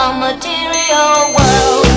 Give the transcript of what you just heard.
a material world.